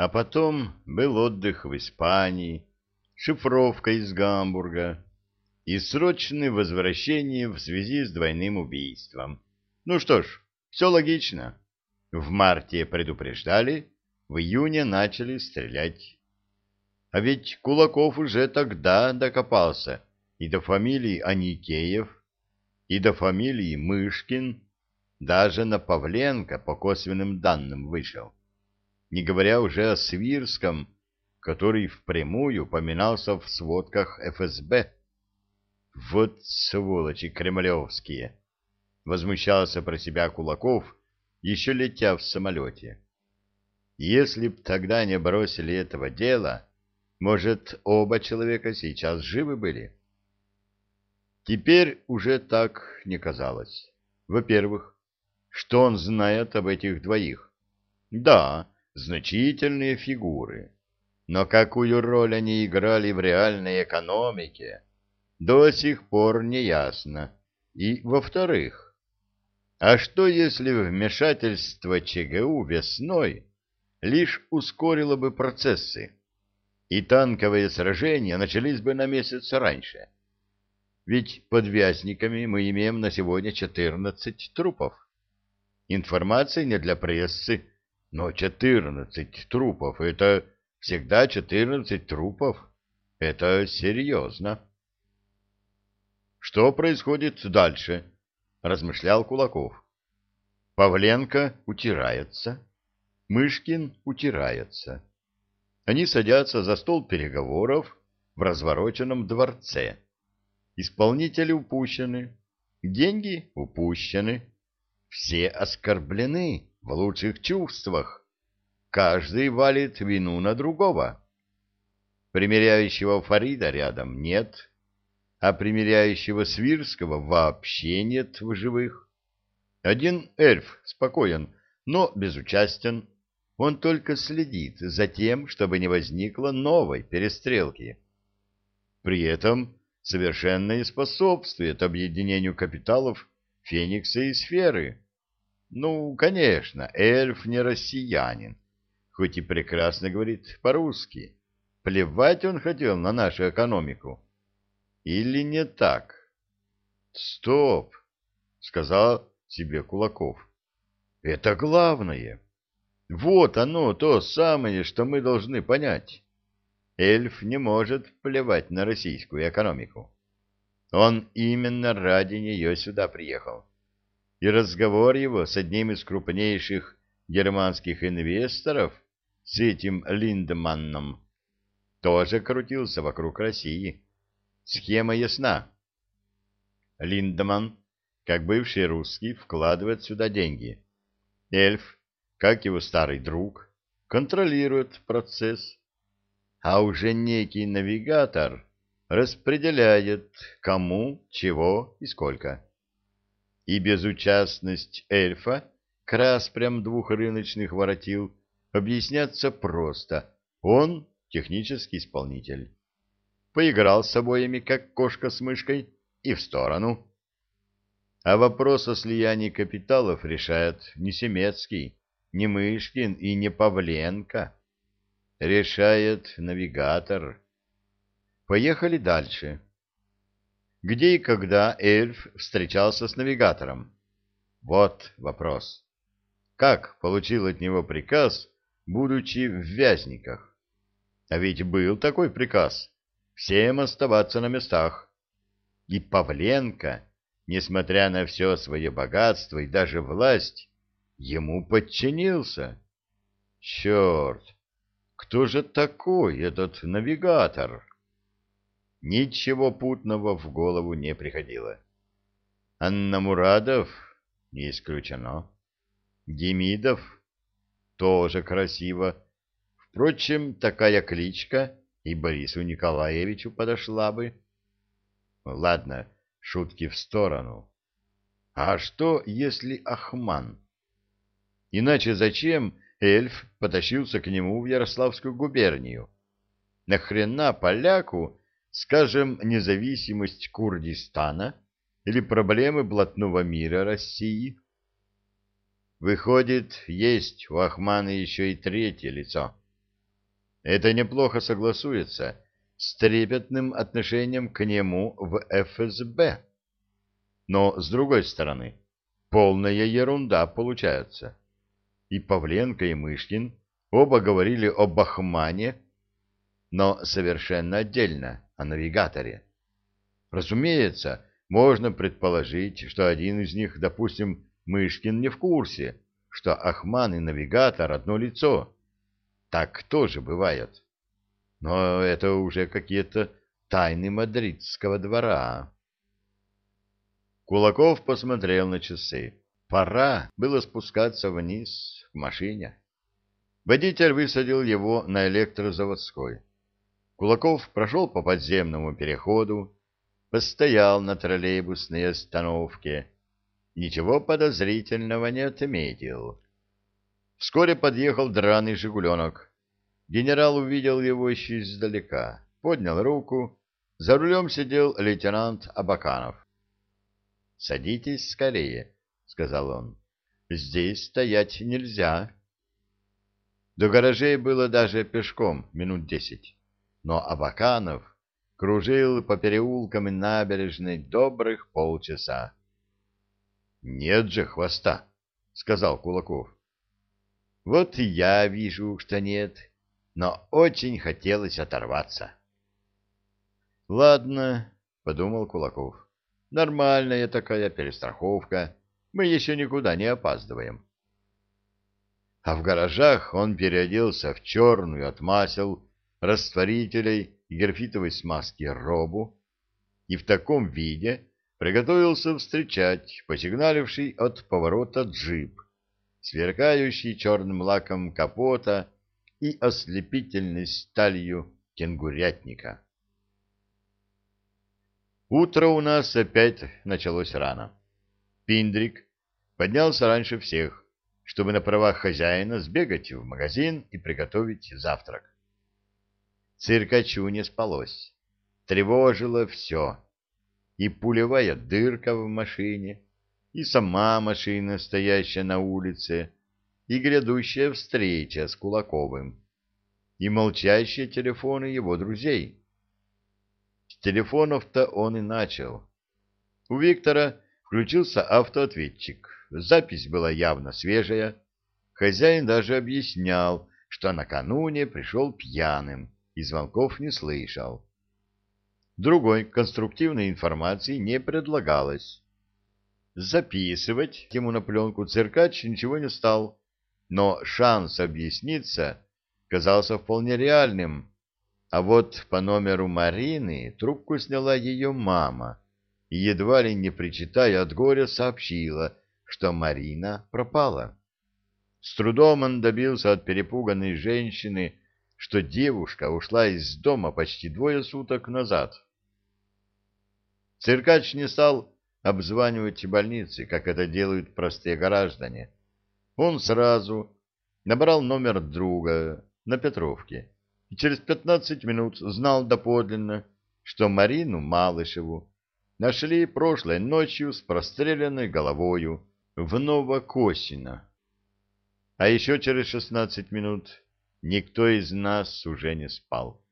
А потом был отдых в Испании, шифровка из Гамбурга и срочное возвращение в связи с двойным убийством. Ну что ж, все логично. В марте предупреждали, в июне начали стрелять. А ведь Кулаков уже тогда докопался и до фамилии Аникеев, и до фамилии Мышкин, даже на Павленко по косвенным данным вышел. Не говоря уже о Свирском, который впрямую поминался в сводках ФСБ. Вот сволочи кремлевские! Возмущался про себя Кулаков, еще летя в самолете. Если б тогда не бросили этого дела, может, оба человека сейчас живы были? Теперь уже так не казалось. Во-первых, что он знает об этих двоих? Да, значительные фигуры. Но какую роль они играли в реальной экономике, до сих пор не ясно. И, во-вторых, а что если вмешательство ЧГУ весной лишь ускорило бы процессы, и танковые сражения начались бы на месяц раньше? Ведь под Вязниками мы имеем на сегодня 14 трупов. Информация не для прессы, но 14 трупов — это всегда 14 трупов. Это серьезно. Что происходит дальше? Размышлял Кулаков. Павленко утирается. Мышкин утирается. Они садятся за стол переговоров в развороченном дворце. Исполнители упущены, деньги упущены, все оскорблены в лучших чувствах. Каждый валит вину на другого. Примеряющего Фарида рядом нет, а примеряющего Свирского вообще нет в живых. Один эльф спокоен, но безучастен. Он только следит за тем, чтобы не возникло новой перестрелки. При этом совершенно не способствует объединению капиталов Феникса и Сферы. Ну, конечно, эльф не россиянин, хоть и прекрасно говорит по-русски. Плевать он хотел на нашу экономику. Или не так? Стоп, сказал себе Кулаков. Это главное. Вот оно, то самое, что мы должны понять. Эльф не может плевать на российскую экономику. Он именно ради нее сюда приехал. И разговор его с одним из крупнейших германских инвесторов, с этим Линдманном, тоже крутился вокруг России. Схема ясна. Линдман, как бывший русский, вкладывает сюда деньги. Эльф, как его старый друг, контролирует процесс. А уже некий навигатор распределяет, кому, чего и сколько. И безучастность эльфа к распрям двух рыночных воротил объясняться просто. Он технический исполнитель. Поиграл с обоями, как кошка с мышкой, и в сторону. А вопрос о слиянии капиталов решает не Семецкий, не Мышкин и не Павленко. Решает навигатор. Поехали дальше. Где и когда эльф встречался с навигатором? Вот вопрос. Как получил от него приказ, будучи в Вязниках? А ведь был такой приказ — всем оставаться на местах. И Павленко, несмотря на все свое богатство и даже власть, ему подчинился. Черт! Кто же такой этот навигатор? Ничего путного в голову не приходило. Анна Мурадов? Не исключено. Демидов? Тоже красиво. Впрочем, такая кличка и Борису Николаевичу подошла бы. Ладно, шутки в сторону. А что, если Ахман? Иначе зачем эльф потащился к нему в Ярославскую губернию? Нахрена поляку скажем, независимость Курдистана или проблемы блатного мира России? Выходит, есть у Ахмана еще и третье лицо. Это неплохо согласуется с трепетным отношением к нему в ФСБ. Но, с другой стороны, полная ерунда получается. И Павленко, и Мышкин оба говорили о Бахмане, но совершенно отдельно, о навигаторе. Разумеется, можно предположить, что один из них, допустим, Мышкин, не в курсе, что Ахман и навигатор одно лицо. Так тоже бывает. Но это уже какие-то тайны мадридского двора. Кулаков посмотрел на часы. Пора было спускаться вниз к машине. Водитель высадил его на электрозаводской. Кулаков прошел по подземному переходу, постоял на троллейбусной остановке. Ничего подозрительного не отметил. Вскоре подъехал драный «Жигуленок». Генерал увидел его еще издалека, поднял руку. За рулем сидел лейтенант Абаканов. — Садитесь скорее, — сказал он. — Здесь стоять нельзя. До гаражей было даже пешком минут десять, но Абаканов кружил по переулкам и набережной добрых полчаса. — Нет же хвоста, — сказал Кулаков. — Вот и я вижу, что нет, но очень хотелось оторваться. — Ладно, — подумал Кулаков, — нормальная такая перестраховка, мы еще никуда не опаздываем. А в гаражах он переоделся в черную от масел, растворителей и графитовой смазки робу и в таком виде приготовился встречать посигналивший от поворота джип, сверкающий черным лаком капота и ослепительной сталью кенгурятника. Утро у нас опять началось рано. Пиндрик поднялся раньше всех, чтобы на правах хозяина сбегать в магазин и приготовить завтрак. Циркачу не спалось. Тревожило все. И пулевая дырка в машине, и сама машина, стоящая на улице, и грядущая встреча с Кулаковым, и молчащие телефоны его друзей. С телефонов-то он и начал. У Виктора включился автоответчик. Запись была явно свежая. Хозяин даже объяснял, что накануне пришел пьяным и звонков не слышал. Другой конструктивной информации не предлагалось. Записывать ему на пленку циркач ничего не стал, но шанс объясниться казался вполне реальным. А вот по номеру Марины трубку сняла ее мама и, едва ли не причитая от горя, сообщила, что Марина пропала. С трудом он добился от перепуганной женщины, что девушка ушла из дома почти двое суток назад. Циркач не стал обзванивать больницы, как это делают простые граждане. Он сразу набрал номер друга на Петровке и через пятнадцать минут знал доподлинно, что Марину Малышеву нашли прошлой ночью с простреленной головою в Новокосино. А еще через шестнадцать минут Никто из нас уже не спал.